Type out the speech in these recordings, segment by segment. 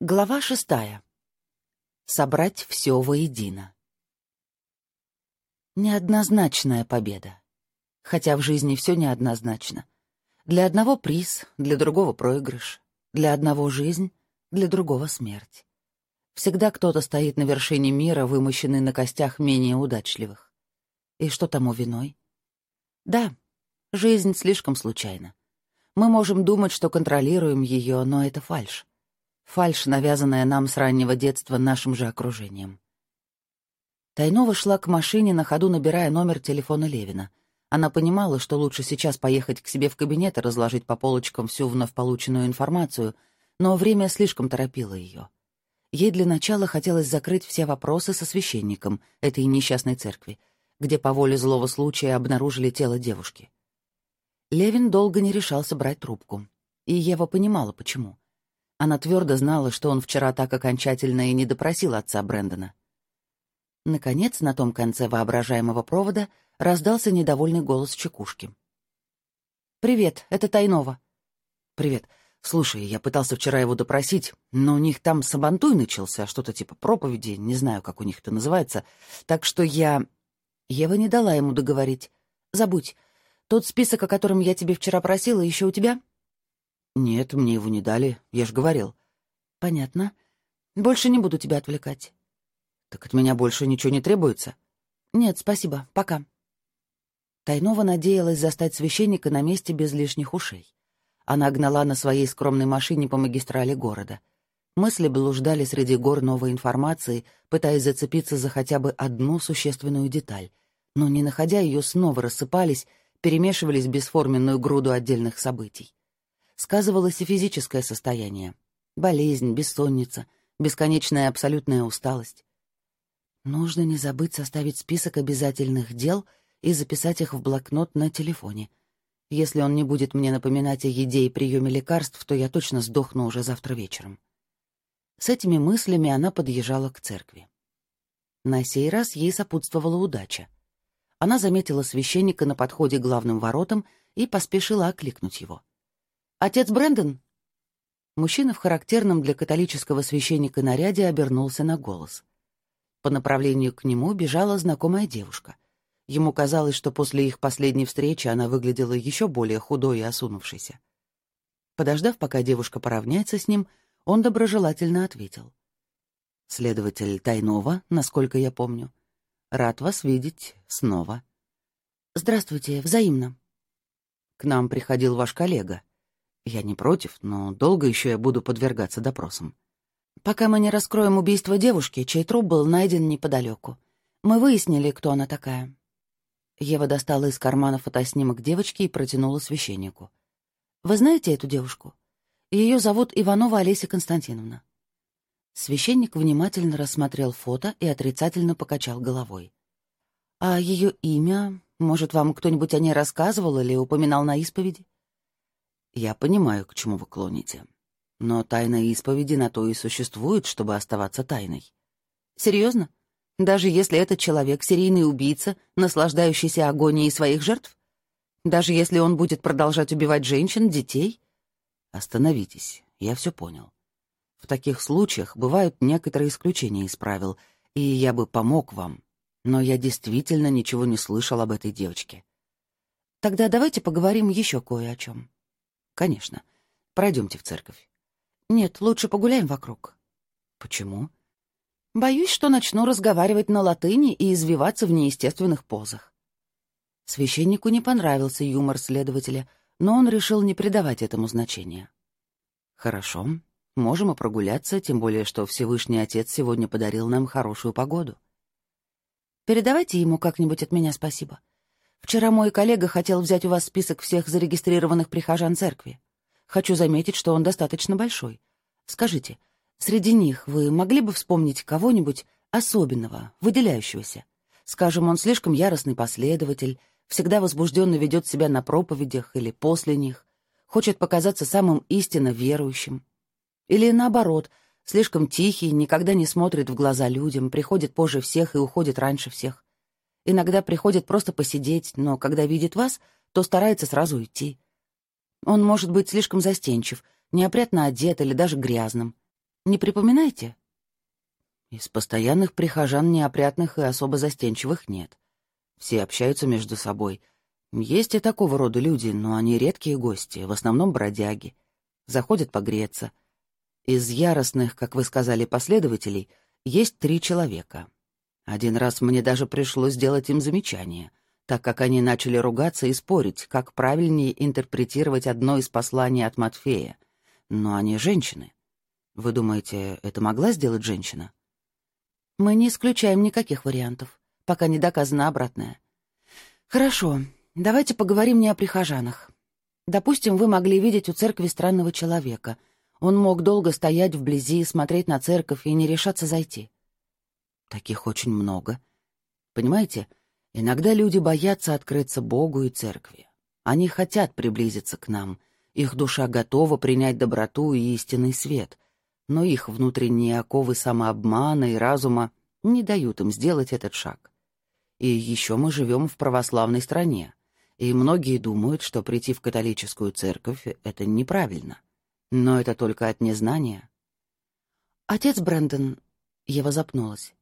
Глава шестая. Собрать все воедино. Неоднозначная победа. Хотя в жизни все неоднозначно. Для одного приз, для другого проигрыш. Для одного жизнь, для другого смерть. Всегда кто-то стоит на вершине мира, вымощенный на костях менее удачливых. И что тому виной? Да, жизнь слишком случайна. Мы можем думать, что контролируем ее, но это фальшь. Фальшь, навязанная нам с раннего детства нашим же окружением. Тайнова шла к машине, на ходу набирая номер телефона Левина. Она понимала, что лучше сейчас поехать к себе в кабинет и разложить по полочкам всю вновь полученную информацию, но время слишком торопило ее. Ей для начала хотелось закрыть все вопросы со священником этой несчастной церкви, где по воле злого случая обнаружили тело девушки. Левин долго не решался брать трубку. И Ева понимала, почему. Она твердо знала, что он вчера так окончательно и не допросил отца Брэндона. Наконец, на том конце воображаемого провода раздался недовольный голос Чекушки. «Привет, это Тайнова». «Привет. Слушай, я пытался вчера его допросить, но у них там сабантуй начался, что-то типа проповеди, не знаю, как у них это называется. Так что я...» Ева не дала ему договорить. «Забудь. Тот список, о котором я тебе вчера просила, еще у тебя?» «Нет, мне его не дали, я же говорил». «Понятно. Больше не буду тебя отвлекать». «Так от меня больше ничего не требуется?» «Нет, спасибо. Пока». Тайнова надеялась застать священника на месте без лишних ушей. Она гнала на своей скромной машине по магистрали города. Мысли блуждали среди гор новой информации, пытаясь зацепиться за хотя бы одну существенную деталь, но, не находя ее, снова рассыпались, перемешивались в бесформенную груду отдельных событий сказывалось и физическое состояние. Болезнь, бессонница, бесконечная абсолютная усталость. Нужно не забыть составить список обязательных дел и записать их в блокнот на телефоне. Если он не будет мне напоминать о еде и приеме лекарств, то я точно сдохну уже завтра вечером. С этими мыслями она подъезжала к церкви. На сей раз ей сопутствовала удача. Она заметила священника на подходе к главным воротам и поспешила окликнуть его. «Отец Брэндон?» Мужчина в характерном для католического священника наряде обернулся на голос. По направлению к нему бежала знакомая девушка. Ему казалось, что после их последней встречи она выглядела еще более худой и осунувшейся. Подождав, пока девушка поравняется с ним, он доброжелательно ответил. «Следователь Тайнова, насколько я помню. Рад вас видеть снова». «Здравствуйте, взаимно». «К нам приходил ваш коллега», я не против, но долго еще я буду подвергаться допросам. Пока мы не раскроем убийство девушки, чей труп был найден неподалеку. Мы выяснили, кто она такая. Ева достала из кармана фотоснимок девочки и протянула священнику. «Вы знаете эту девушку? Ее зовут Иванова Олеся Константиновна». Священник внимательно рассмотрел фото и отрицательно покачал головой. «А ее имя? Может, вам кто-нибудь о ней рассказывал или упоминал на исповеди?» Я понимаю, к чему вы клоните. Но тайна исповеди на то и существует, чтобы оставаться тайной. Серьезно? Даже если этот человек — серийный убийца, наслаждающийся агонией своих жертв? Даже если он будет продолжать убивать женщин, детей? Остановитесь, я все понял. В таких случаях бывают некоторые исключения из правил, и я бы помог вам, но я действительно ничего не слышал об этой девочке. Тогда давайте поговорим еще кое о чем. «Конечно. Пройдемте в церковь». «Нет, лучше погуляем вокруг». «Почему?» «Боюсь, что начну разговаривать на латыни и извиваться в неестественных позах». Священнику не понравился юмор следователя, но он решил не придавать этому значения. «Хорошо, можем и прогуляться, тем более, что Всевышний Отец сегодня подарил нам хорошую погоду». «Передавайте ему как-нибудь от меня спасибо. Вчера мой коллега хотел взять у вас список всех зарегистрированных прихожан церкви. Хочу заметить, что он достаточно большой. Скажите, среди них вы могли бы вспомнить кого-нибудь особенного, выделяющегося? Скажем, он слишком яростный последователь, всегда возбужденно ведет себя на проповедях или после них, хочет показаться самым истинно верующим. Или наоборот, слишком тихий, никогда не смотрит в глаза людям, приходит позже всех и уходит раньше всех. Иногда приходит просто посидеть, но когда видит вас, то старается сразу уйти. Он может быть слишком застенчив, неопрятно одет или даже грязным. Не припоминаете?» Из постоянных прихожан неопрятных и особо застенчивых нет. Все общаются между собой. Есть и такого рода люди, но они редкие гости, в основном бродяги. Заходят погреться. Из яростных, как вы сказали, последователей есть три человека. Один раз мне даже пришлось сделать им замечание так как они начали ругаться и спорить, как правильнее интерпретировать одно из посланий от Матфея. Но они женщины. Вы думаете, это могла сделать женщина? Мы не исключаем никаких вариантов, пока не доказано обратное. Хорошо, давайте поговорим не о прихожанах. Допустим, вы могли видеть у церкви странного человека. Он мог долго стоять вблизи, смотреть на церковь и не решаться зайти. Таких очень много. Понимаете, Иногда люди боятся открыться Богу и церкви. Они хотят приблизиться к нам. Их душа готова принять доброту и истинный свет. Но их внутренние оковы самообмана и разума не дают им сделать этот шаг. И еще мы живем в православной стране. И многие думают, что прийти в католическую церковь — это неправильно. Но это только от незнания. «Отец Брэндон...» — Ева запнулась.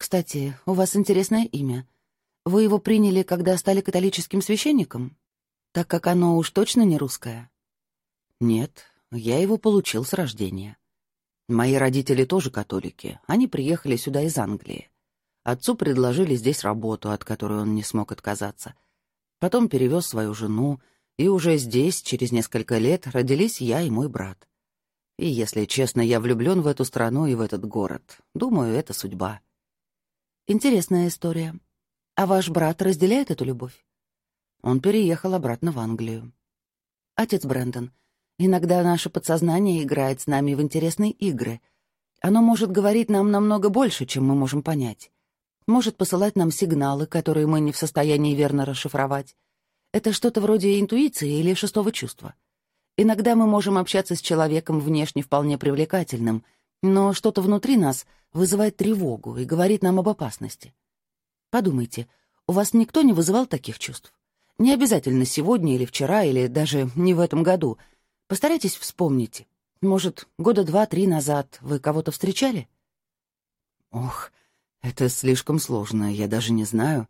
«Кстати, у вас интересное имя — вы его приняли, когда стали католическим священником? Так как оно уж точно не русское? Нет, я его получил с рождения. Мои родители тоже католики. Они приехали сюда из Англии. Отцу предложили здесь работу, от которой он не смог отказаться. Потом перевез свою жену, и уже здесь, через несколько лет, родились я и мой брат. И, если честно, я влюблен в эту страну и в этот город. Думаю, это судьба. Интересная история. А ваш брат разделяет эту любовь? Он переехал обратно в Англию. Отец Брэндон, иногда наше подсознание играет с нами в интересные игры. Оно может говорить нам намного больше, чем мы можем понять. Может посылать нам сигналы, которые мы не в состоянии верно расшифровать. Это что-то вроде интуиции или шестого чувства. Иногда мы можем общаться с человеком внешне вполне привлекательным, но что-то внутри нас вызывает тревогу и говорит нам об опасности. Подумайте, у вас никто не вызывал таких чувств? Не обязательно сегодня или вчера, или даже не в этом году. Постарайтесь вспомнить. Может, года два-три назад вы кого-то встречали? Ох, это слишком сложно, я даже не знаю.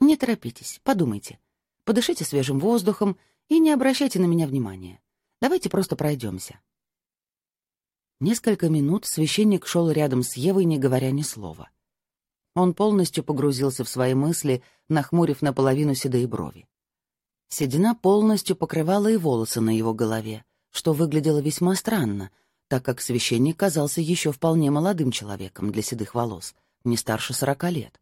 Не торопитесь, подумайте. Подышите свежим воздухом и не обращайте на меня внимания. Давайте просто пройдемся. Несколько минут священник шел рядом с Евой, не говоря ни слова. Он полностью погрузился в свои мысли, нахмурив наполовину седые брови. Седина полностью покрывала и волосы на его голове, что выглядело весьма странно, так как священник казался еще вполне молодым человеком для седых волос, не старше сорока лет.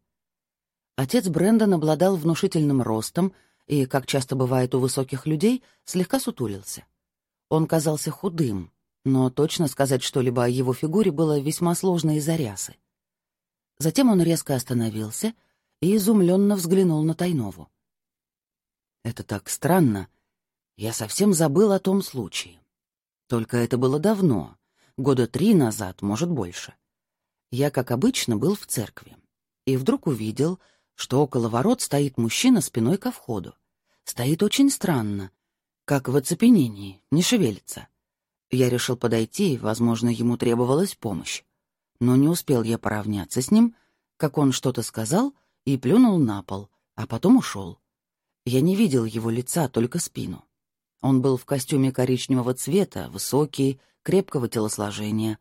Отец Брэндон обладал внушительным ростом и, как часто бывает у высоких людей, слегка сутулился. Он казался худым, но точно сказать что-либо о его фигуре было весьма сложно из-за рясы. Затем он резко остановился и изумленно взглянул на Тайнову. «Это так странно. Я совсем забыл о том случае. Только это было давно, года три назад, может, больше. Я, как обычно, был в церкви. И вдруг увидел, что около ворот стоит мужчина спиной ко входу. Стоит очень странно, как в оцепенении, не шевелится. Я решил подойти, возможно, ему требовалась помощь но не успел я поравняться с ним, как он что-то сказал и плюнул на пол, а потом ушел. Я не видел его лица, только спину. Он был в костюме коричневого цвета, высокий, крепкого телосложения.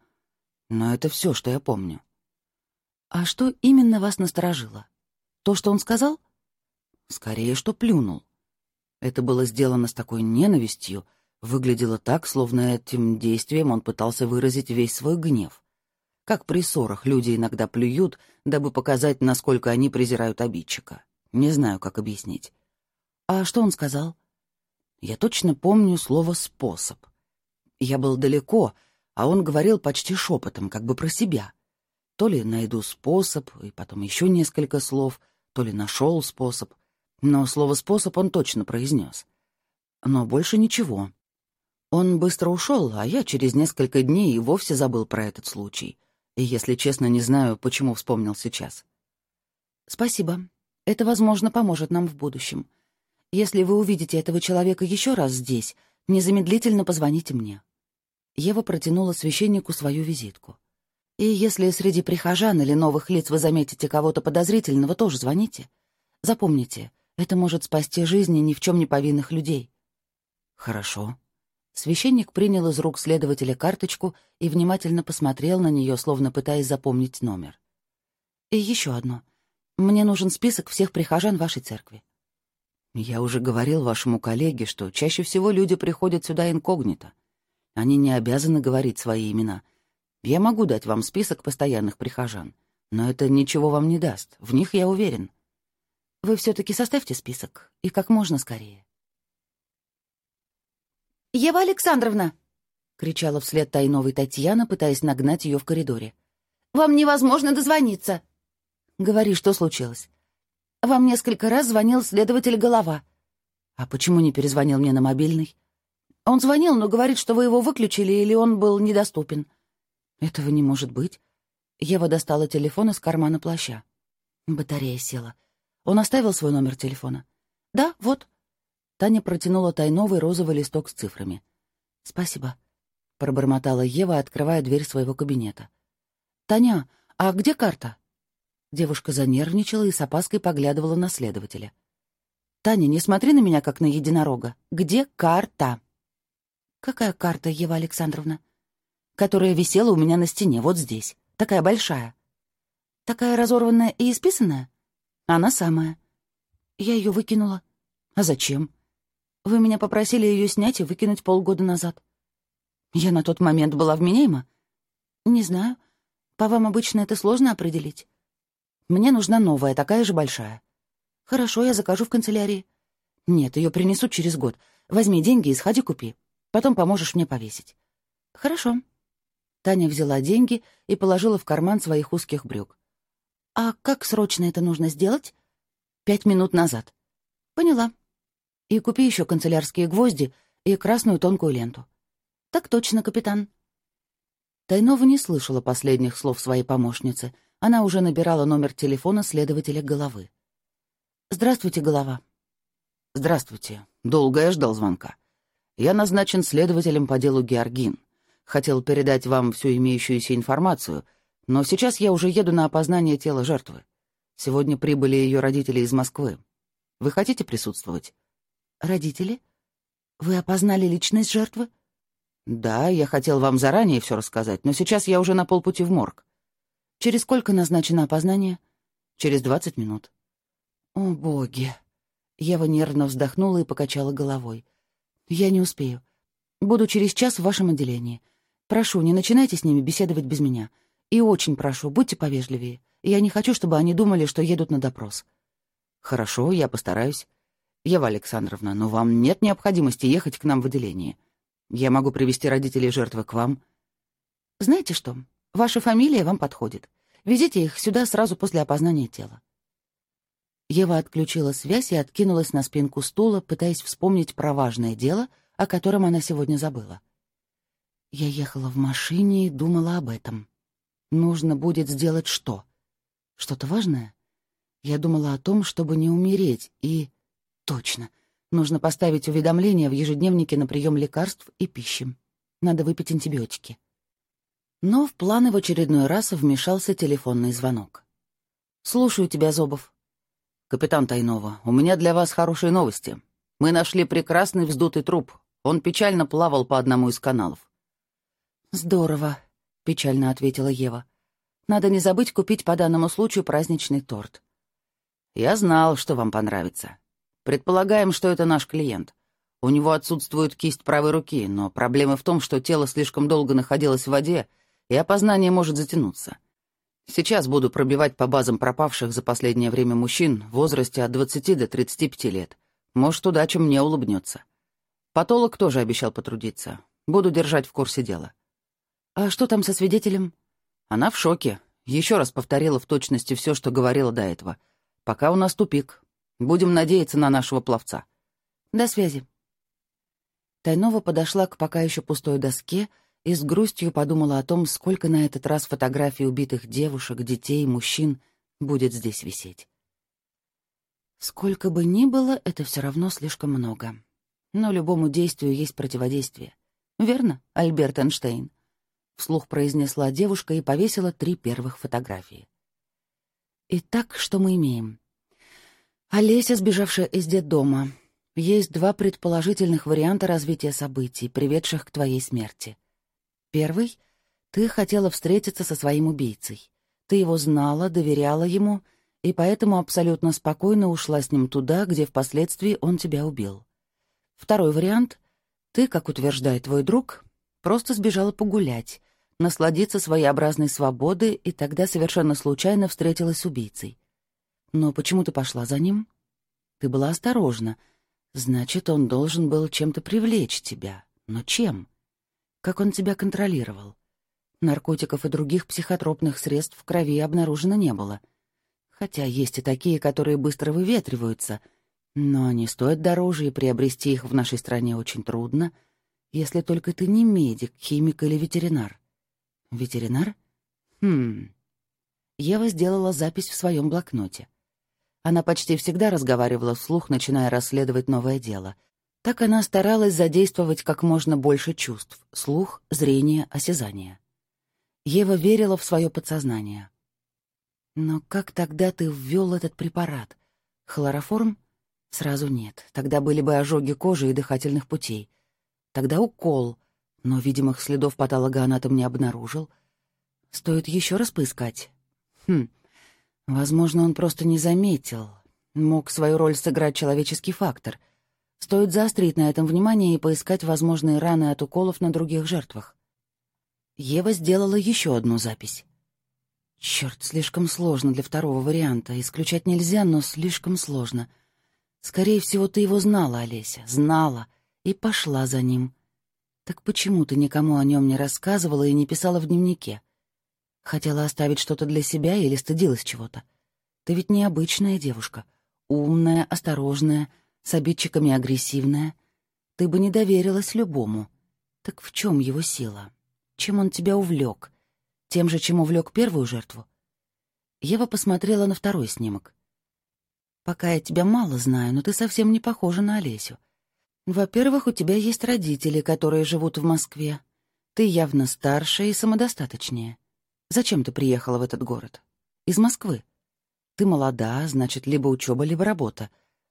Но это все, что я помню. «А что именно вас насторожило? То, что он сказал?» «Скорее, что плюнул. Это было сделано с такой ненавистью, выглядело так, словно этим действием он пытался выразить весь свой гнев как при ссорах люди иногда плюют, дабы показать, насколько они презирают обидчика. Не знаю, как объяснить. А что он сказал? Я точно помню слово «способ». Я был далеко, а он говорил почти шепотом, как бы про себя. То ли найду способ, и потом еще несколько слов, то ли нашел способ. Но слово «способ» он точно произнес. Но больше ничего. Он быстро ушел, а я через несколько дней и вовсе забыл про этот случай. И, если честно, не знаю, почему вспомнил сейчас. «Спасибо. Это, возможно, поможет нам в будущем. Если вы увидите этого человека еще раз здесь, незамедлительно позвоните мне». Ева протянула священнику свою визитку. «И если среди прихожан или новых лиц вы заметите кого-то подозрительного, тоже звоните. Запомните, это может спасти жизни ни в чем не повинных людей». «Хорошо». Священник принял из рук следователя карточку и внимательно посмотрел на нее, словно пытаясь запомнить номер. «И еще одно. Мне нужен список всех прихожан вашей церкви». «Я уже говорил вашему коллеге, что чаще всего люди приходят сюда инкогнито. Они не обязаны говорить свои имена. Я могу дать вам список постоянных прихожан, но это ничего вам не даст, в них я уверен. Вы все-таки составьте список, и как можно скорее. «Ева Александровна!» — кричала вслед Тайновой Татьяна, пытаясь нагнать ее в коридоре. «Вам невозможно дозвониться!» «Говори, что случилось?» «Вам несколько раз звонил следователь Голова». «А почему не перезвонил мне на мобильный?» Он звонил, но говорит, что вы его выключили или он был недоступен. Этого не может быть. Ева достала телефон из кармана плаща. Батарея села. Он оставил свой номер телефона? Да, вот. Таня протянула тайновый розовый листок с цифрами. «Спасибо», — пробормотала Ева, открывая дверь своего кабинета. «Таня, а где карта?» Девушка занервничала и с опаской поглядывала на следователя. «Таня, не смотри на меня, как на единорога. Где карта?» «Какая карта, Ева Александровна?» «Которая висела у меня на стене, вот здесь. Такая большая». «Такая разорванная и исписанная?» «Она самая». «Я ее выкинула». «А зачем?» «Вы меня попросили ее снять и выкинуть полгода назад». «Я на тот момент была вменяема?» «Не знаю. По вам обычно это сложно определить». «Мне нужна новая, такая же большая». «Хорошо, я закажу в канцелярии». «Нет, ее принесут через год. Возьми деньги и сходи купи». Потом поможешь мне повесить». «Хорошо». Таня взяла деньги и положила в карман своих узких брюк. «А как срочно это нужно сделать?» «Пять минут назад». «Поняла». «И купи еще канцелярские гвозди и красную тонкую ленту». «Так точно, капитан». Тайнова не слышала последних слов своей помощницы. Она уже набирала номер телефона следователя головы. «Здравствуйте, голова». «Здравствуйте. Долго я ждал звонка. Я назначен следователем по делу Георгин. Хотел передать вам всю имеющуюся информацию, но сейчас я уже еду на опознание тела жертвы. Сегодня прибыли ее родители из Москвы. Вы хотите присутствовать? Родители? Вы опознали личность жертвы? Да, я хотел вам заранее все рассказать, но сейчас я уже на полпути в морг. Через сколько назначено опознание? Через двадцать минут. О, боги! Ева нервно вздохнула и покачала головой. «Я не успею. Буду через час в вашем отделении. Прошу, не начинайте с ними беседовать без меня. И очень прошу, будьте повежливее. Я не хочу, чтобы они думали, что едут на допрос». «Хорошо, я постараюсь. Ева Александровна, но вам нет необходимости ехать к нам в отделение. Я могу привести родителей жертвы к вам». «Знаете что? Ваша фамилия вам подходит. Везите их сюда сразу после опознания тела. Ева отключила связь и откинулась на спинку стула, пытаясь вспомнить про важное дело, о котором она сегодня забыла. Я ехала в машине и думала об этом. Нужно будет сделать что? Что-то важное? Я думала о том, чтобы не умереть, и... Точно. Нужно поставить уведомление в ежедневнике на прием лекарств и пищи. Надо выпить антибиотики. Но в планы в очередной раз вмешался телефонный звонок. «Слушаю тебя, Зобов», «Капитан Тайнова, у меня для вас хорошие новости. Мы нашли прекрасный вздутый труп. Он печально плавал по одному из каналов». «Здорово», — печально ответила Ева. «Надо не забыть купить по данному случаю праздничный торт». «Я знал, что вам понравится. Предполагаем, что это наш клиент. У него отсутствует кисть правой руки, но проблема в том, что тело слишком долго находилось в воде, и опознание может затянуться. Сейчас буду пробивать по базам пропавших за последнее время мужчин в возрасте от 20 до 35 лет. Может, удача мне улыбнется. Патолог тоже обещал потрудиться. Буду держать в курсе дела. А что там со свидетелем? Она в шоке. Еще раз повторила в точности все, что говорила до этого. Пока у нас тупик. Будем надеяться на нашего пловца. До связи. Тайнова подошла к пока еще пустой доске — и с грустью подумала о том, сколько на этот раз фотографий убитых девушек, детей, мужчин будет здесь висеть. Сколько бы ни было, это все равно слишком много. Но любому действию есть противодействие. Верно, Альберт Эйнштейн?» — вслух произнесла девушка и повесила три первых фотографии. «Итак, что мы имеем?» Олеся, сбежавшая из детдома. Есть два предположительных варианта развития событий, приведших к твоей смерти. Первый — ты хотела встретиться со своим убийцей. Ты его знала, доверяла ему, и поэтому абсолютно спокойно ушла с ним туда, где впоследствии он тебя убил. Второй вариант — ты, как утверждает твой друг, просто сбежала погулять, насладиться своеобразной свободой и тогда совершенно случайно встретилась с убийцей. Но почему ты пошла за ним? Ты была осторожна. Значит, он должен был чем-то привлечь тебя. Но чем? Как он тебя контролировал? Наркотиков и других психотропных средств в крови обнаружено не было. Хотя есть и такие, которые быстро выветриваются, но они стоят дороже, и приобрести их в нашей стране очень трудно, если только ты не медик, химик или ветеринар. Ветеринар? Хм. Ева сделала запись в своем блокноте. Она почти всегда разговаривала вслух, начиная расследовать новое дело. Так она старалась задействовать как можно больше чувств — слух, зрение, осязание. Ева верила в свое подсознание. Но как тогда ты ввел этот препарат? Хлороформ? Сразу нет. Тогда были бы ожоги кожи и дыхательных путей. Тогда укол, но видимых следов патологоанатом не обнаружил. Стоит еще раз поискать. Хм, Возможно, он просто не заметил. Мог свою роль сыграть человеческий фактор. Стоит заострить на этом внимание и поискать возможные раны от уколов на других жертвах. Ева сделала еще одну запись. Черт, слишком сложно для второго варианта. Исключать нельзя, но слишком сложно. Скорее всего, ты его знала, Олеся, знала, и пошла за ним. Так почему ты никому о нем не рассказывала и не писала в дневнике? Хотела оставить что-то для себя или стыдилась чего-то? Ты ведь необычная девушка. Умная, осторожная, с обидчиками агрессивная. Ты бы не доверилась любому. Так в чем его сила? Чем он тебя увлек? Тем же, чем увлек первую жертву? Ева посмотрела на второй снимок. «Пока я тебя мало знаю, но ты совсем не похожа на Олесю. Во-первых, у тебя есть родители, которые живут в Москве. Ты явно старше и самодостаточнее. Зачем ты приехала в этот город? Из Москвы. Ты молода, значит, либо учеба, либо работа.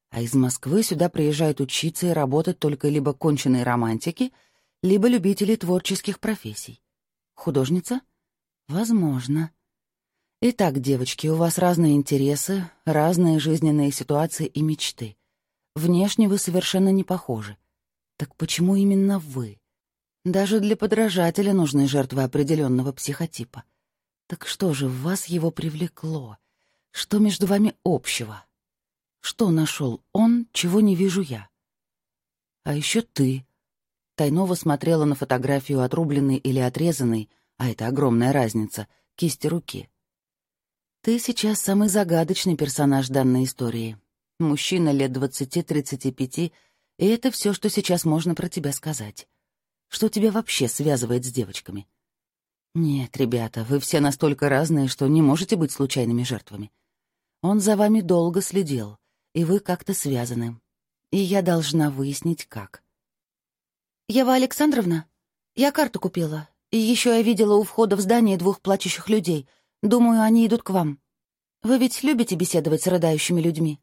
А из Москвы сюда приезжают учиться и работать только либо конченые романтики, либо любители творческих профессий. Художница? Возможно. Итак, девочки, у вас разные интересы, разные жизненные ситуации и мечты. Внешне вы совершенно не похожи. Так почему именно вы? Даже для подражателя нужны жертвы определенного психотипа. Так что же в вас его привлекло? Что между вами общего? Что нашел он, чего не вижу я? А еще ты. Тайнова смотрела на фотографию отрубленной или отрезанной, а это огромная разница, кисти руки. Ты сейчас самый загадочный персонаж данной истории. Мужчина лет двадцати-тридцати пяти, и это все, что сейчас можно про тебя сказать. Что тебя вообще связывает с девочками? «Нет, ребята, вы все настолько разные, что не можете быть случайными жертвами. Он за вами долго следил, и вы как-то связаны. И я должна выяснить, как». «Ева Александровна, я карту купила, и еще я видела у входа в здание двух плачущих людей. Думаю, они идут к вам. Вы ведь любите беседовать с рыдающими людьми?»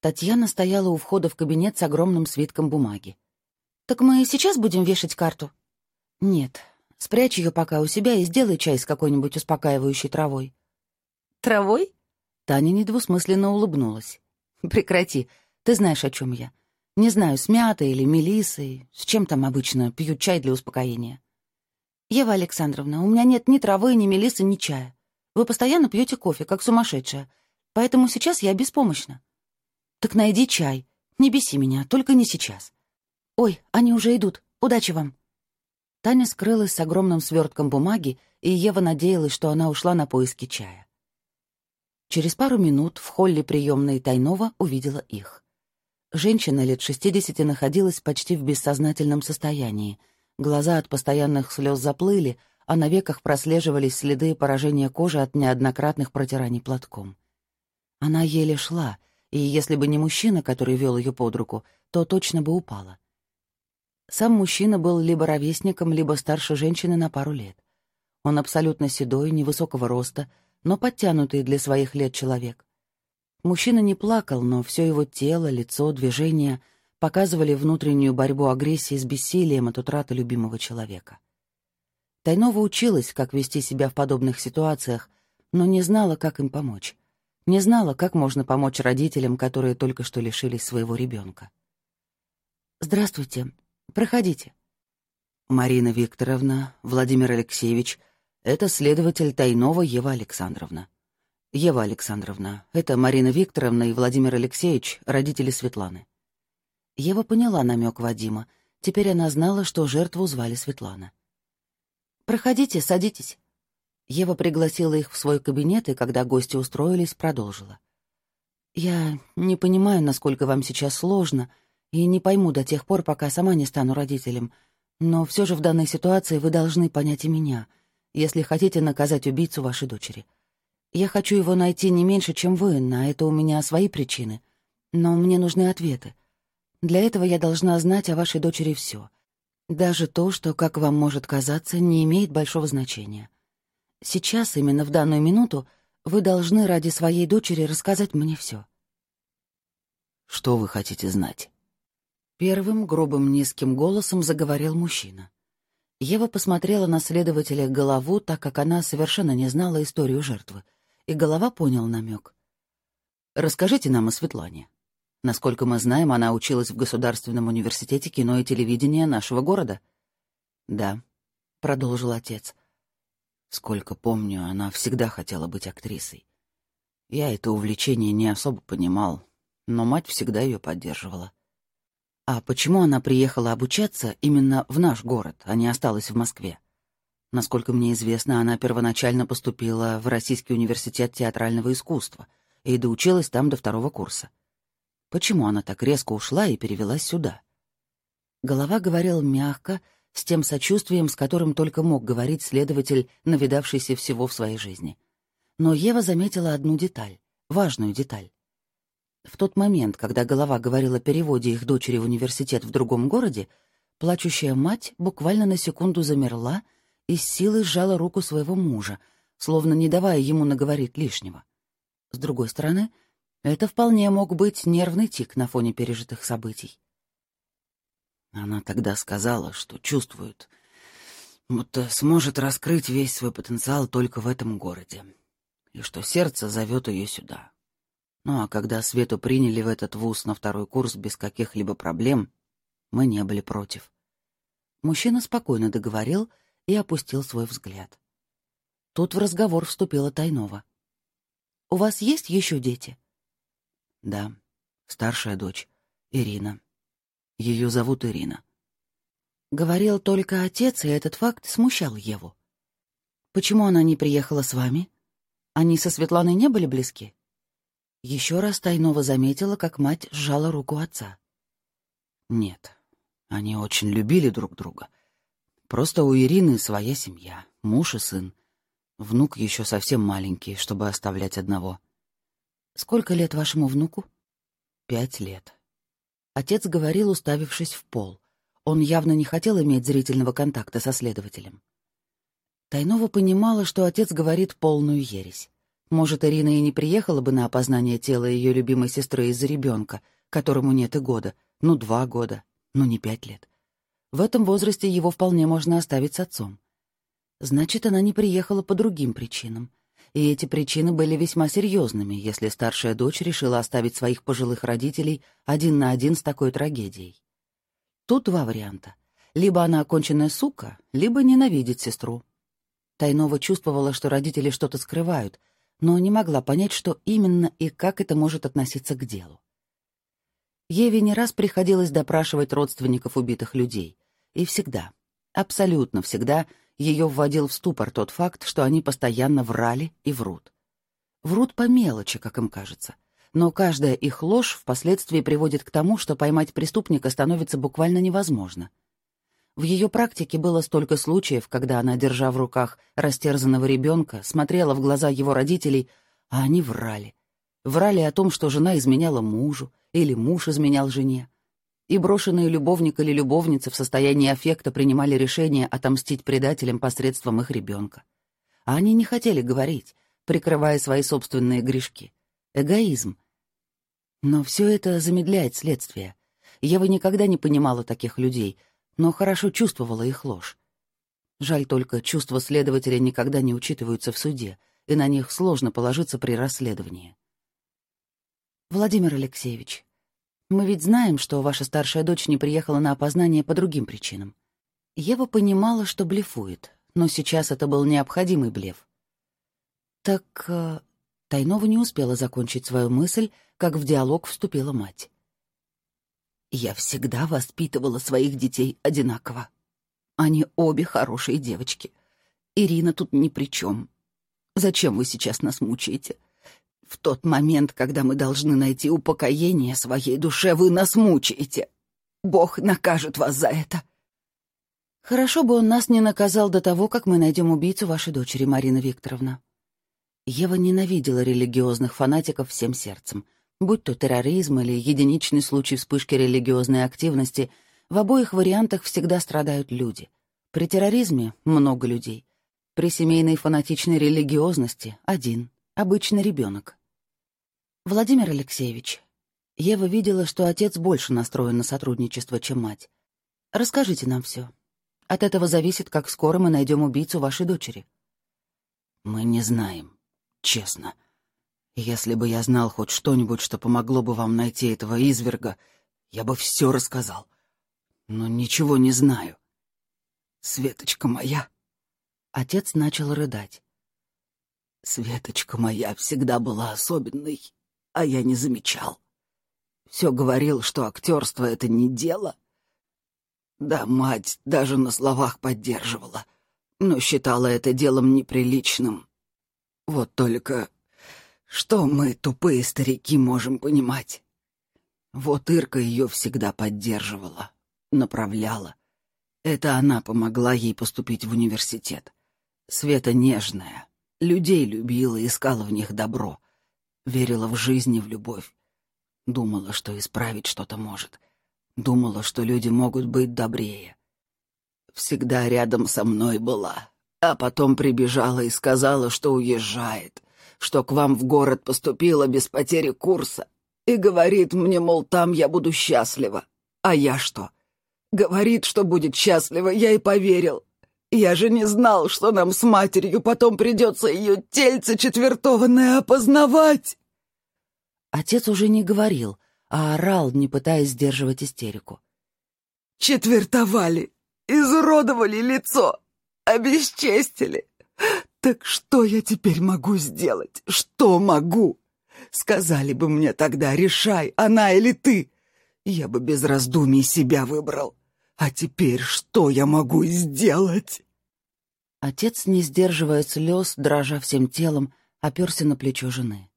Татьяна стояла у входа в кабинет с огромным свитком бумаги. «Так мы сейчас будем вешать карту?» «Нет, Спрячь ее пока у себя и сделай чай с какой-нибудь успокаивающей травой». «Травой?» Таня недвусмысленно улыбнулась. «Прекрати, ты знаешь, о чем я. Не знаю, с мятой или мелиссой, с чем там обычно пьют чай для успокоения». «Ева Александровна, у меня нет ни травы, ни мелисы, ни чая. Вы постоянно пьете кофе, как сумасшедшая, поэтому сейчас я беспомощна». «Так найди чай. Не беси меня, только не сейчас». «Ой, они уже идут. Удачи вам». Таня скрылась с огромным свертком бумаги, и Ева надеялась, что она ушла на поиски чая. Через пару минут в холле приемной Тайнова увидела их. Женщина лет шестидесяти находилась почти в бессознательном состоянии. Глаза от постоянных слез заплыли, а на веках прослеживались следы поражения кожи от неоднократных протираний платком. Она еле шла, и если бы не мужчина, который вел ее под руку, то точно бы упала. Сам мужчина был либо ровесником, либо старше женщины на пару лет. Он абсолютно седой, невысокого роста, но подтянутый для своих лет человек. Мужчина не плакал, но все его тело, лицо, движения показывали внутреннюю борьбу агрессии с бессилием от утраты любимого человека. Тайнова училась, как вести себя в подобных ситуациях, но не знала, как им помочь. Не знала, как можно помочь родителям, которые только что лишились своего ребенка. «Здравствуйте. Проходите». Марина Викторовна, Владимир Алексеевич, это следователь Тайнова Ева Александровна. Ева Александровна, это Марина Викторовна и Владимир Алексеевич, родители Светланы. Ева поняла намек Вадима. Теперь она знала, что жертву звали Светлана. «Проходите, садитесь». Ева пригласила их в свой кабинет, и когда гости устроились, продолжила. «Я не понимаю, насколько вам сейчас сложно, и не пойму до тех пор, пока сама не стану родителем. Но все же в данной ситуации вы должны понять и меня, если хотите наказать убийцу вашей дочери. Я хочу его найти не меньше, чем вы, на это у меня свои причины. Но мне нужны ответы. Для этого я должна знать о вашей дочери все. Даже то, что, как вам может казаться, не имеет большого значения. Сейчас, именно в данную минуту, вы должны ради своей дочери рассказать мне все. Что вы хотите знать? Первым грубым низким голосом заговорил мужчина. Ева посмотрела на следователя голову, так как она совершенно не знала историю жертвы, и голова понял намек. «Расскажите нам о Светлане. Насколько мы знаем, она училась в Государственном университете кино и телевидения нашего города. Да, продолжил отец. Сколько помню, она всегда хотела быть актрисой. Я это увлечение не особо понимал, но мать всегда ее поддерживала. А почему она приехала обучаться именно в наш город, а не осталась в Москве? Насколько мне известно, она первоначально поступила в Российский университет театрального искусства и доучилась там до второго курса. Почему она так резко ушла и перевелась сюда? Голова говорил мягко, с тем сочувствием, с которым только мог говорить следователь, навидавшийся всего в своей жизни. Но Ева заметила одну деталь, важную деталь. В тот момент, когда голова говорила о переводе их дочери в университет в другом городе, плачущая мать буквально на секунду замерла и с силой сжала руку своего мужа, словно не давая ему наговорить лишнего. С другой стороны, это вполне мог быть нервный тик на фоне пережитых событий. Она тогда сказала, что чувствует, будто сможет раскрыть весь свой потенциал только в этом городе, и что сердце зовет ее сюда. Ну а когда Свету приняли в этот вуз на второй курс без каких-либо проблем, мы не были против. Мужчина спокойно договорил и опустил свой взгляд. Тут в разговор вступила Тайнова. «У вас есть еще дети?» Да, старшая дочь, Ирина. Ее зовут Ирина. Говорил только отец, и этот факт смущал Еву. Почему она не приехала с вами? Они со Светланой не были близки? Еще раз Тайнова заметила, как мать сжала руку отца. Нет, они очень любили друг друга. Просто у Ирины своя семья, муж и сын. Внук еще совсем маленький, чтобы оставлять одного — «Сколько лет вашему внуку?» «Пять лет». Отец говорил, уставившись в пол. Он явно не хотел иметь зрительного контакта со следователем. Тайнова понимала, что отец говорит полную ересь. Может, Ирина и не приехала бы на опознание тела ее любимой сестры из-за ребенка, которому нет и года, ну, два года, ну, не пять лет. В этом возрасте его вполне можно оставить с отцом. Значит, она не приехала по другим причинам и эти причины были весьма серьезными, если старшая дочь решила оставить своих пожилых родителей один на один с такой трагедией. Тут два варианта. Либо она оконченная сука, либо ненавидит сестру. Тайнова чувствовала, что родители что-то скрывают, но не могла понять, что именно и как это может относиться к делу. Еве не раз приходилось допрашивать родственников убитых людей. И всегда, абсолютно всегда, ее вводил в ступор тот факт, что они постоянно врали и врут. Врут по мелочи, как им кажется. Но каждая их ложь впоследствии приводит к тому, что поймать преступника становится буквально невозможно. В ее практике было столько случаев, когда она, держа в руках растерзанного ребенка, смотрела в глаза его родителей, а они врали. Врали о том, что жена изменяла мужу или муж изменял жене. и брошенные любовник или любовница в состоянии аффекта принимали решение отомстить предателям посредством их ребенка. А они не хотели говорить, прикрывая свои собственные грешки. Эгоизм. Но все это замедляет следствие. Ева никогда не понимала таких людей, но хорошо чувствовала их ложь. Жаль только, чувства следователя никогда не учитываются в суде, и на них сложно положиться при расследовании. «Владимир Алексеевич, мы ведь знаем, что ваша старшая дочь не приехала на опознание по другим причинам. Ева понимала, что блефует, но сейчас это был необходимый блеф. Так э, Тайнова не успела закончить свою мысль, как в диалог вступила мать. «Я всегда воспитывала своих детей одинаково. Они обе хорошие девочки. Ирина тут ни при чем. Зачем вы сейчас нас мучаете? В тот момент, когда мы должны найти упокоение своей душе, вы нас мучаете. Бог накажет вас за это. Хорошо бы он нас не наказал до того, как мы найдем убийцу вашей дочери, Марина Викторовна. Ева ненавидела религиозных фанатиков всем сердцем. Будь то терроризм или единичный случай вспышки религиозной активности, в обоих вариантах всегда страдают люди. При терроризме — много людей. При семейной фанатичной религиозности — один, обычный ребенок. Владимир Алексеевич, Ева видела, что отец больше настроен на сотрудничество, чем мать. Расскажите нам все. От этого зависит, как скоро мы найдем убийцу вашей дочери. Мы не знаем, честно. Если бы я знал хоть что-нибудь, что помогло бы вам найти этого изверга, я бы все рассказал. Но ничего не знаю. Светочка моя. Отец начал рыдать. Светочка моя всегда была особенной, а я не замечал. Все говорил, что актерство — это не дело, да, мать даже на словах поддерживала, но считала это делом неприличным. Вот только что мы, тупые старики, можем понимать? Вот Ирка ее всегда поддерживала, направляла. Это она помогла ей поступить в университет. Света нежная, людей любила, искала в них добро, верила в жизнь и в любовь. Думала, что исправить что-то может — Думала, что люди могут быть добрее. Всегда рядом со мной была, а потом прибежала и сказала, что уезжает, что к вам в город поступила без потери курса, и говорит мне, мол, там я буду счастлива. А я что? Говорит, что будет счастлива, я и поверил. Я же не знал, что нам с матерью потом придется ее тельце четвертованное опознавать. Отец уже не говорил — а орал, не пытаясь сдерживать истерику. «Четвертовали, изуродовали лицо, обесчестили. Так что я теперь могу сделать? Что могу? Сказали бы мне тогда, решай, она или ты. Я бы без раздумий себя выбрал. А теперь что я могу сделать?» Отец, не сдерживая слез, дрожа всем телом, оперся на плечо жены.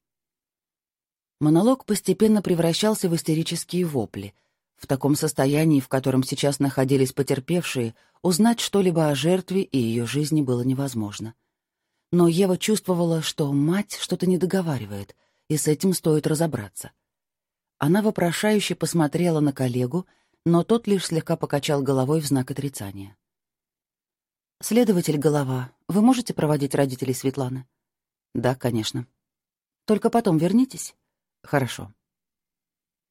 Монолог постепенно превращался в истерические вопли. В таком состоянии, в котором сейчас находились потерпевшие, узнать что-либо о жертве и ее жизни было невозможно. Но Ева чувствовала, что мать что-то не договаривает, и с этим стоит разобраться. Она вопрошающе посмотрела на коллегу, но тот лишь слегка покачал головой в знак отрицания. «Следователь Голова, вы можете проводить родителей Светланы?» «Да, конечно. Только потом вернитесь». Хорошо.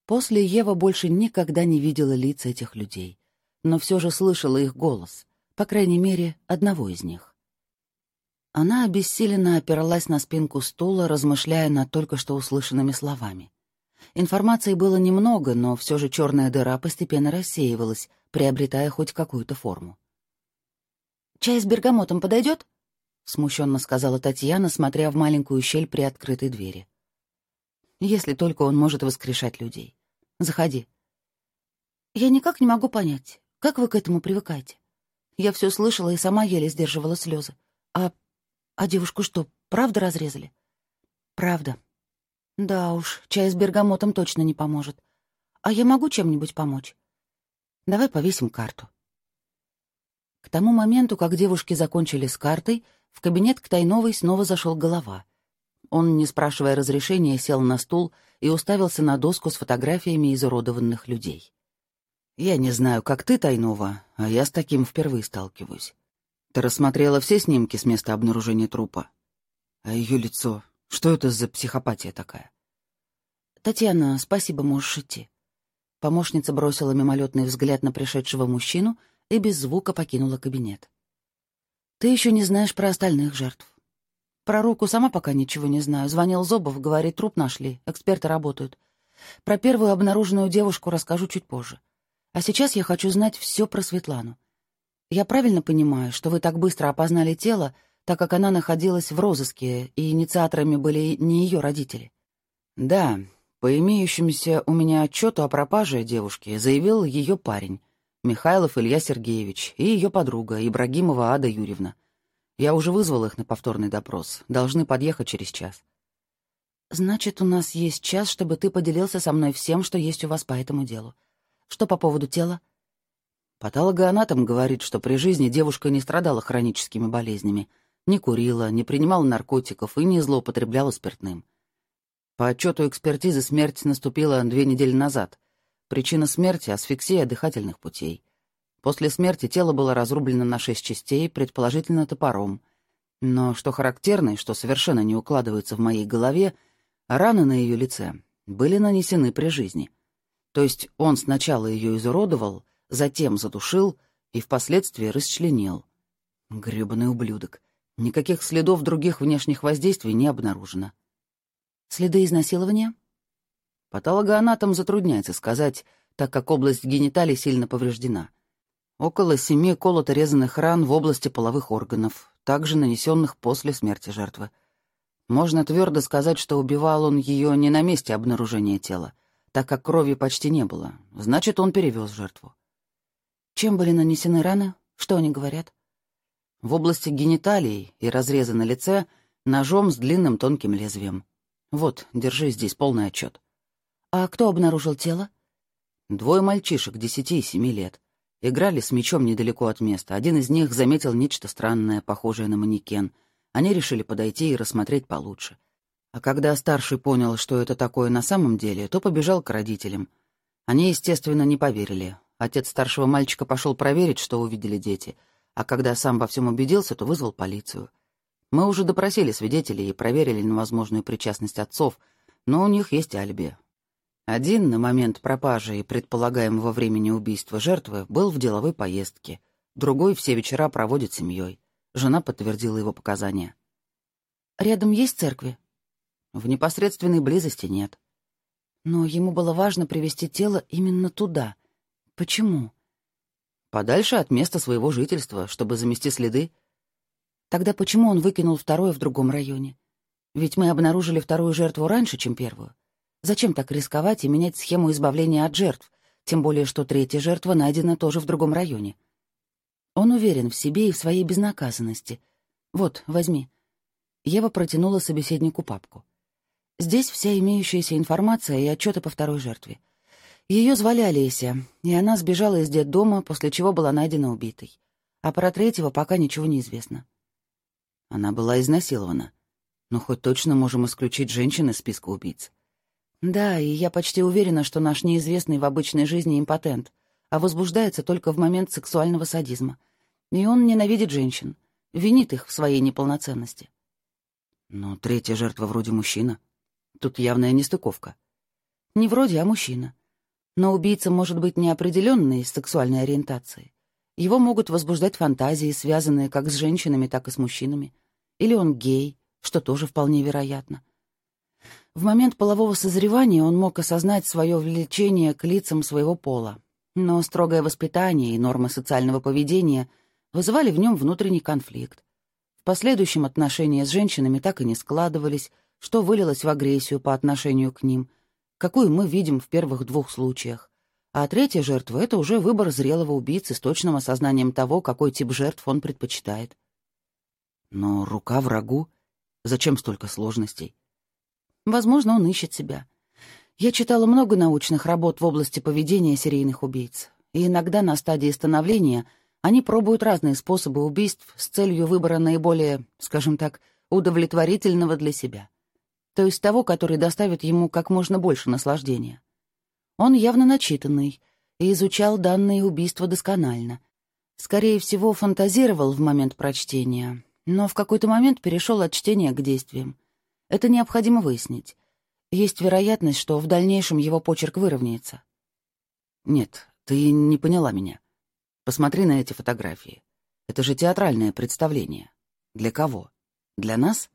После Ева больше никогда не видела лиц этих людей, но все же слышала их голос, по крайней мере, одного из них. Она обессиленно опиралась на спинку стула, размышляя над только что услышанными словами. Информации было немного, но все же черная дыра постепенно рассеивалась, приобретая хоть какую-то форму. «Чай с бергамотом подойдет?» — смущенно сказала Татьяна, смотря в маленькую щель при открытой двери если только он может воскрешать людей. Заходи. Я никак не могу понять, как вы к этому привыкаете? Я все слышала и сама еле сдерживала слезы. А... а девушку что, правда разрезали? Правда. Да уж, чай с бергамотом точно не поможет. А я могу чем-нибудь помочь? Давай повесим карту. К тому моменту, как девушки закончили с картой, в кабинет к Тайновой снова зашел голова — он, не спрашивая разрешения, сел на стул и уставился на доску с фотографиями изуродованных людей. Я не знаю, как ты, Тайнова, а я с таким впервые сталкиваюсь. Ты рассмотрела все снимки с места обнаружения трупа? А ее лицо? Что это за психопатия такая? Татьяна, спасибо, можешь идти. Помощница бросила мимолетный взгляд на пришедшего мужчину и без звука покинула кабинет. Ты еще не знаешь про остальных жертв. Про руку сама пока ничего не знаю. Звонил Зобов, говорит, труп нашли, эксперты работают. Про первую обнаруженную девушку расскажу чуть позже. А сейчас я хочу знать все про Светлану. Я правильно понимаю, что вы так быстро опознали тело, так как она находилась в розыске, и инициаторами были не ее родители? Да, по имеющемуся у меня отчету о пропаже девушки заявил ее парень, Михайлов Илья Сергеевич, и ее подруга, Ибрагимова Ада Юрьевна. Я уже вызвал их на повторный допрос. Должны подъехать через час. Значит, у нас есть час, чтобы ты поделился со мной всем, что есть у вас по этому делу. Что по поводу тела? Патологоанатом говорит, что при жизни девушка не страдала хроническими болезнями, не курила, не принимала наркотиков и не злоупотребляла спиртным. По отчету экспертизы смерть наступила две недели назад. Причина смерти — асфиксия дыхательных путей. После смерти тело было разрублено на шесть частей, предположительно топором. Но что характерно и что совершенно не укладывается в моей голове, раны на ее лице были нанесены при жизни. То есть он сначала ее изуродовал, затем задушил и впоследствии расчленил. Грёбаный ублюдок. Никаких следов других внешних воздействий не обнаружено. Следы изнасилования? Патологоанатом затрудняется сказать, так как область гениталий сильно повреждена. Около семи колото-резанных ран в области половых органов, также нанесенных после смерти жертвы. Можно твердо сказать, что убивал он ее не на месте обнаружения тела, так как крови почти не было. Значит, он перевез жертву. Чем были нанесены раны? Что они говорят? В области гениталий и разреза на лице ножом с длинным тонким лезвием. Вот, держи здесь полный отчет. А кто обнаружил тело? Двое мальчишек, десяти и семи лет. Играли с мечом недалеко от места. Один из них заметил нечто странное, похожее на манекен. Они решили подойти и рассмотреть получше. А когда старший понял, что это такое на самом деле, то побежал к родителям. Они, естественно, не поверили. Отец старшего мальчика пошел проверить, что увидели дети, а когда сам во всем убедился, то вызвал полицию. Мы уже допросили свидетелей и проверили на возможную причастность отцов, но у них есть алиби. Один на момент пропажи и предполагаемого времени убийства жертвы был в деловой поездке, другой все вечера проводит семьей. Жена подтвердила его показания. «Рядом есть церкви?» В непосредственной близости нет. Но ему было важно привести тело именно туда. Почему? Подальше от места своего жительства, чтобы замести следы. Тогда почему он выкинул второе в другом районе? Ведь мы обнаружили вторую жертву раньше, чем первую. Зачем так рисковать и менять схему избавления от жертв, тем более что третья жертва найдена тоже в другом районе? Он уверен в себе и в своей безнаказанности. Вот, возьми. Ева протянула собеседнику папку. Здесь вся имеющаяся информация и отчеты по второй жертве. Ее звали Олеся, и она сбежала из детдома, после чего была найдена убитой. А про третьего пока ничего не известно. Она была изнасилована. Но хоть точно можем исключить женщин из списка убийц. Да, и я почти уверена, что наш неизвестный в обычной жизни импотент, а возбуждается только в момент сексуального садизма. И он ненавидит женщин, винит их в своей неполноценности. Но третья жертва вроде мужчина. Тут явная нестыковка. Не вроде, а мужчина. Но убийца может быть неопределенной сексуальной ориентацией. Его могут возбуждать фантазии, связанные как с женщинами, так и с мужчинами. Или он гей, что тоже вполне вероятно. В момент полового созревания он мог осознать свое влечение к лицам своего пола, но строгое воспитание и нормы социального поведения вызывали в нем внутренний конфликт. В последующем отношения с женщинами так и не складывались, что вылилось в агрессию по отношению к ним, какую мы видим в первых двух случаях. А третья жертва — это уже выбор зрелого убийцы с точным осознанием того, какой тип жертв он предпочитает. Но рука врагу? Зачем столько сложностей? Возможно, он ищет себя. Я читала много научных работ в области поведения серийных убийц. И иногда на стадии становления они пробуют разные способы убийств с целью выбора наиболее, скажем так, удовлетворительного для себя. То есть того, который доставит ему как можно больше наслаждения. Он явно начитанный, и изучал данные убийства досконально. Скорее всего, фантазировал в момент прочтения, но в какой-то момент перешел от чтения к действиям. Это необходимо выяснить. Есть вероятность, что в дальнейшем его почерк выровняется. Нет, ты не поняла меня. Посмотри на эти фотографии. Это же театральное представление. Для кого? Для нас?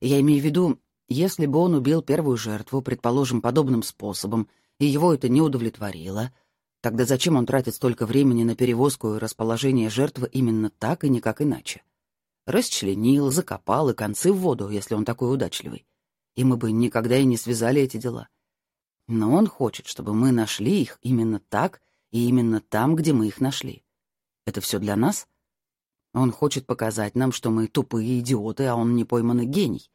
Я имею в виду, если бы он убил первую жертву, предположим, подобным способом, и его это не удовлетворило, тогда зачем он тратит столько времени на перевозку и расположение жертвы именно так и никак иначе? Расчленил, закопал и концы в воду, если он такой удачливый. И мы бы никогда и не связали эти дела. Но он хочет, чтобы мы нашли их именно так и именно там, где мы их нашли. Это все для нас? Он хочет показать нам, что мы тупые идиоты, а он не пойманный гений.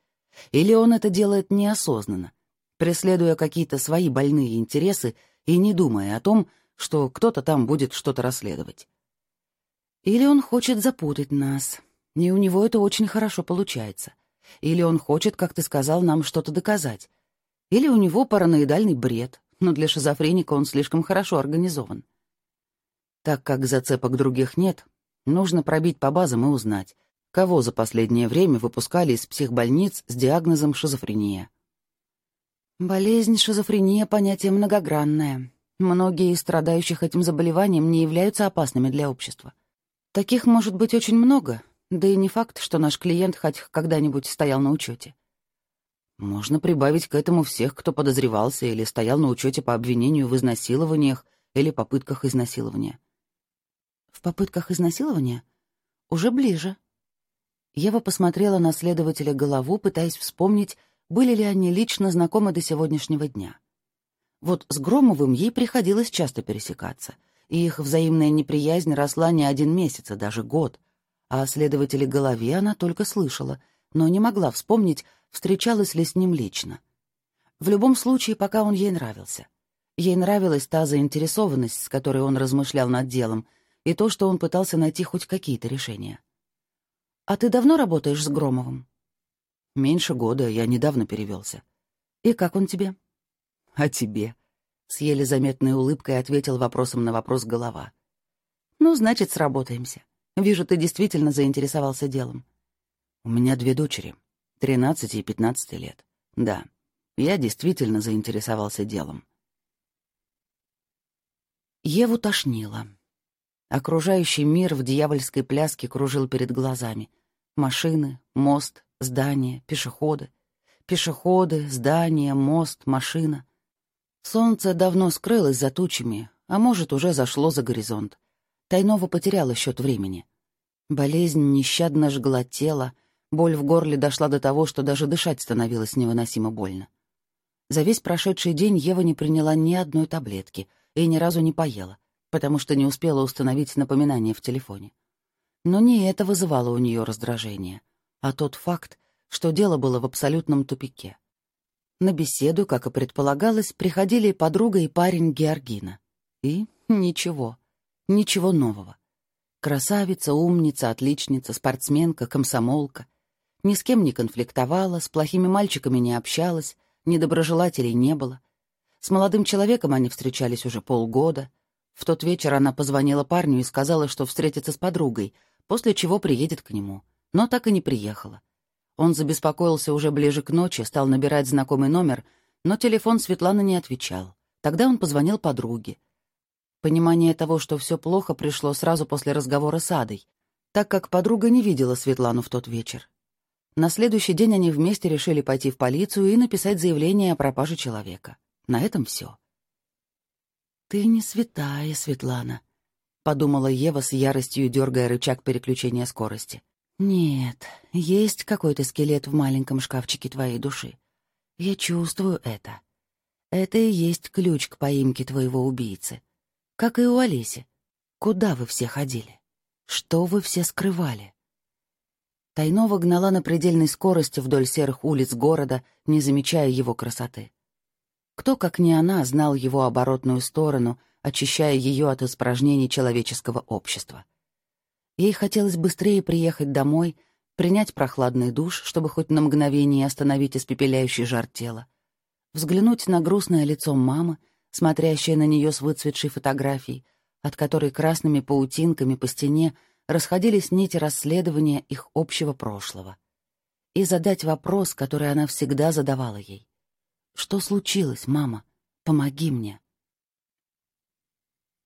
Или он это делает неосознанно, преследуя какие-то свои больные интересы и не думая о том, что кто-то там будет что-то расследовать. Или он хочет запутать нас, и у него это очень хорошо получается. Или он хочет, как ты сказал, нам что-то доказать. Или у него параноидальный бред, но для шизофреника он слишком хорошо организован. Так как зацепок других нет, нужно пробить по базам и узнать, кого за последнее время выпускали из психбольниц с диагнозом шизофрения. Болезнь шизофрения — понятие многогранное. Многие из страдающих этим заболеванием не являются опасными для общества. Таких может быть очень много, да и не факт, что наш клиент хоть когда-нибудь стоял на учете. Можно прибавить к этому всех, кто подозревался или стоял на учете по обвинению в изнасилованиях или попытках изнасилования. В попытках изнасилования? Уже ближе. Ева посмотрела на следователя голову, пытаясь вспомнить, были ли они лично знакомы до сегодняшнего дня. Вот с Громовым ей приходилось часто пересекаться, и их взаимная неприязнь росла не один месяц, а даже год. А о следователе голове она только слышала, но не могла вспомнить, встречалась ли с ним лично. В любом случае, пока он ей нравился. Ей нравилась та заинтересованность, с которой он размышлял над делом, и то, что он пытался найти хоть какие-то решения. «А ты давно работаешь с Громовым?» «Меньше года, я недавно перевелся. «И как он тебе?» «А тебе?» — с еле заметной улыбкой ответил вопросом на вопрос голова. «Ну, значит, сработаемся. Вижу, ты действительно заинтересовался делом». «У меня две дочери, 13 и 15 лет. Да, я действительно заинтересовался делом». Еву тошнило. Окружающий мир в дьявольской пляске кружил перед глазами. Машины, мост, здания, пешеходы. Пешеходы, здания, мост, машина. Солнце давно скрылось за тучами, а может, уже зашло за горизонт. Тайнова потеряла счет времени. Болезнь нещадно жгла тело, боль в горле дошла до того, что даже дышать становилось невыносимо больно. За весь прошедший день Ева не приняла ни одной таблетки и ни разу не поела потому что не успела установить напоминание в телефоне. Но не это вызывало у нее раздражение, а тот факт, что дело было в абсолютном тупике. На беседу, как и предполагалось, приходили подруга и парень Георгина. И ничего, ничего нового. Красавица, умница, отличница, спортсменка, комсомолка. Ни с кем не конфликтовала, с плохими мальчиками не общалась, недоброжелателей не было. С молодым человеком они встречались уже полгода — в тот вечер она позвонила парню и сказала, что встретится с подругой, после чего приедет к нему. Но так и не приехала. Он забеспокоился уже ближе к ночи, стал набирать знакомый номер, но телефон Светланы не отвечал. Тогда он позвонил подруге. Понимание того, что все плохо, пришло сразу после разговора с Адой, так как подруга не видела Светлану в тот вечер. На следующий день они вместе решили пойти в полицию и написать заявление о пропаже человека. На этом все. «Ты не святая, Светлана», — подумала Ева с яростью, дергая рычаг переключения скорости. «Нет, есть какой-то скелет в маленьком шкафчике твоей души. Я чувствую это. Это и есть ключ к поимке твоего убийцы. Как и у Алиси. Куда вы все ходили? Что вы все скрывали?» Тайнова гнала на предельной скорости вдоль серых улиц города, не замечая его красоты. Кто, как не она, знал его оборотную сторону, очищая ее от испражнений человеческого общества? Ей хотелось быстрее приехать домой, принять прохладный душ, чтобы хоть на мгновение остановить испепеляющий жар тела, взглянуть на грустное лицо мамы, смотрящая на нее с выцветшей фотографией, от которой красными паутинками по стене расходились нити расследования их общего прошлого. И задать вопрос, который она всегда задавала ей. «Что случилось, мама? Помоги мне».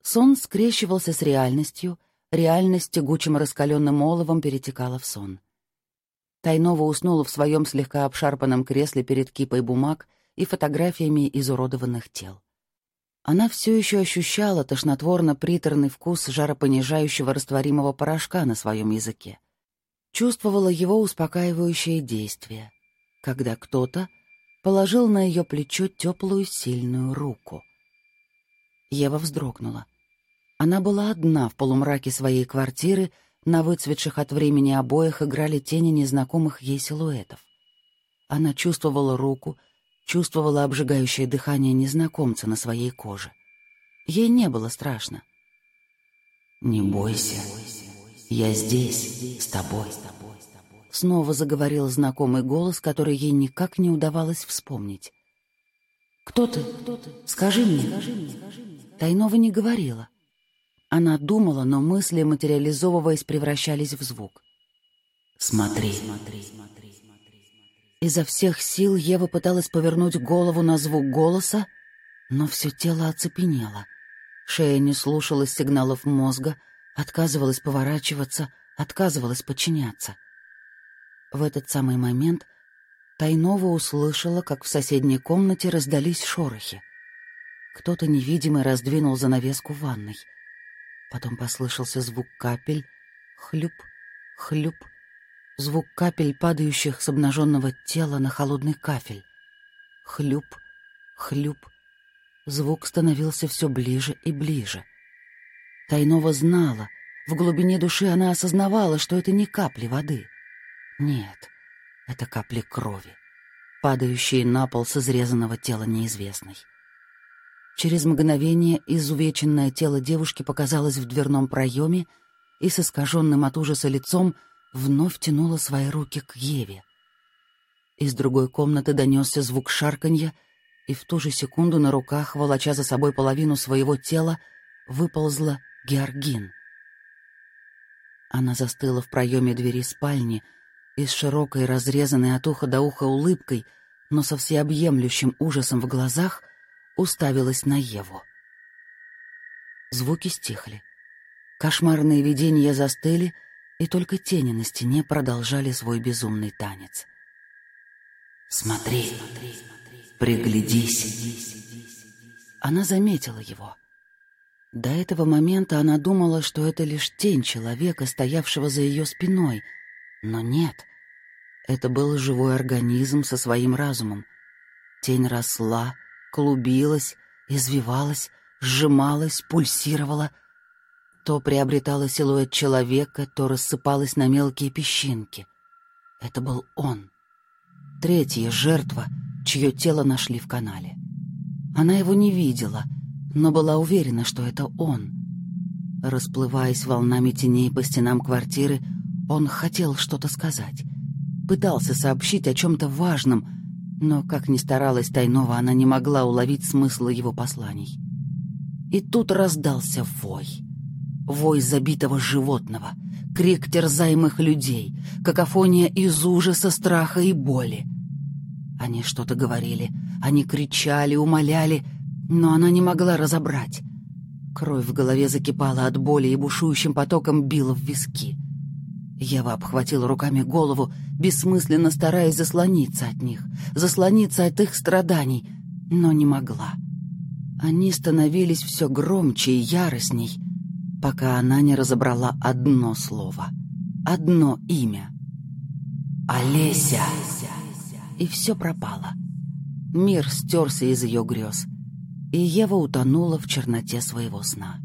Сон скрещивался с реальностью, реальность тягучим раскаленным оловом перетекала в сон. Тайнова уснула в своем слегка обшарпанном кресле перед кипой бумаг и фотографиями изуродованных тел. Она все еще ощущала тошнотворно-приторный вкус жаропонижающего растворимого порошка на своем языке. Чувствовала его успокаивающее действие, когда кто-то положил на ее плечо теплую сильную руку. Ева вздрогнула. Она была одна в полумраке своей квартиры, на выцветших от времени обоях играли тени незнакомых ей силуэтов. Она чувствовала руку, чувствовала обжигающее дыхание незнакомца на своей коже. Ей не было страшно. «Не бойся, я здесь, с тобой». Снова заговорил знакомый голос, который ей никак не удавалось вспомнить. «Кто ты? Скажи мне». Тайнова не говорила. Она думала, но мысли, материализовываясь, превращались в звук. «Смотри, смотри, смотри, смотри». Изо всех сил Ева пыталась повернуть голову на звук голоса, но все тело оцепенело. Шея не слушалась сигналов мозга, отказывалась поворачиваться, отказывалась подчиняться. В этот самый момент Тайнова услышала, как в соседней комнате раздались шорохи. Кто-то невидимый раздвинул занавеску в ванной — Потом послышался звук капель, хлюп, хлюп, звук капель, падающих с обнаженного тела на холодный кафель. Хлюп, хлюп. Звук становился все ближе и ближе. Тайнова знала, в глубине души она осознавала, что это не капли воды. Нет, это капли крови, падающие на пол с изрезанного тела неизвестной. Через мгновение изувеченное тело девушки показалось в дверном проеме и с искаженным от ужаса лицом вновь тянуло свои руки к Еве. Из другой комнаты донесся звук шарканья, и в ту же секунду на руках, волоча за собой половину своего тела, выползла Георгин. Она застыла в проеме двери спальни и с широкой, разрезанной от уха до уха улыбкой, но со всеобъемлющим ужасом в глазах — уставилась на Еву. Звуки стихли. Кошмарные видения застыли, и только тени на стене продолжали свой безумный танец. «Смотри, приглядись!» Она заметила его. До этого момента она думала, что это лишь тень человека, стоявшего за ее спиной. Но нет. Это был живой организм со своим разумом. Тень росла, клубилась, извивалась, сжималась, пульсировала. То приобретала силуэт человека, то рассыпалась на мелкие песчинки. Это был он. Третья жертва, чье тело нашли в канале. Она его не видела, но была уверена, что это он. Расплываясь волнами теней по стенам квартиры, он хотел что-то сказать. Пытался сообщить о чем-то важном, но, как ни старалась Тайнова, она не могла уловить смысла его посланий. И тут раздался вой. Вой забитого животного, крик терзаемых людей, какофония из ужаса, страха и боли. Они что-то говорили, они кричали, умоляли, но она не могла разобрать. Кровь в голове закипала от боли и бушующим потоком била в виски. Ева обхватила руками голову, бессмысленно стараясь заслониться от них, заслониться от их страданий, но не могла. Они становились все громче и яростней, пока она не разобрала одно слово, одно имя. «Олеся!» И все пропало. Мир стерся из ее грез, и Ева утонула в черноте своего сна.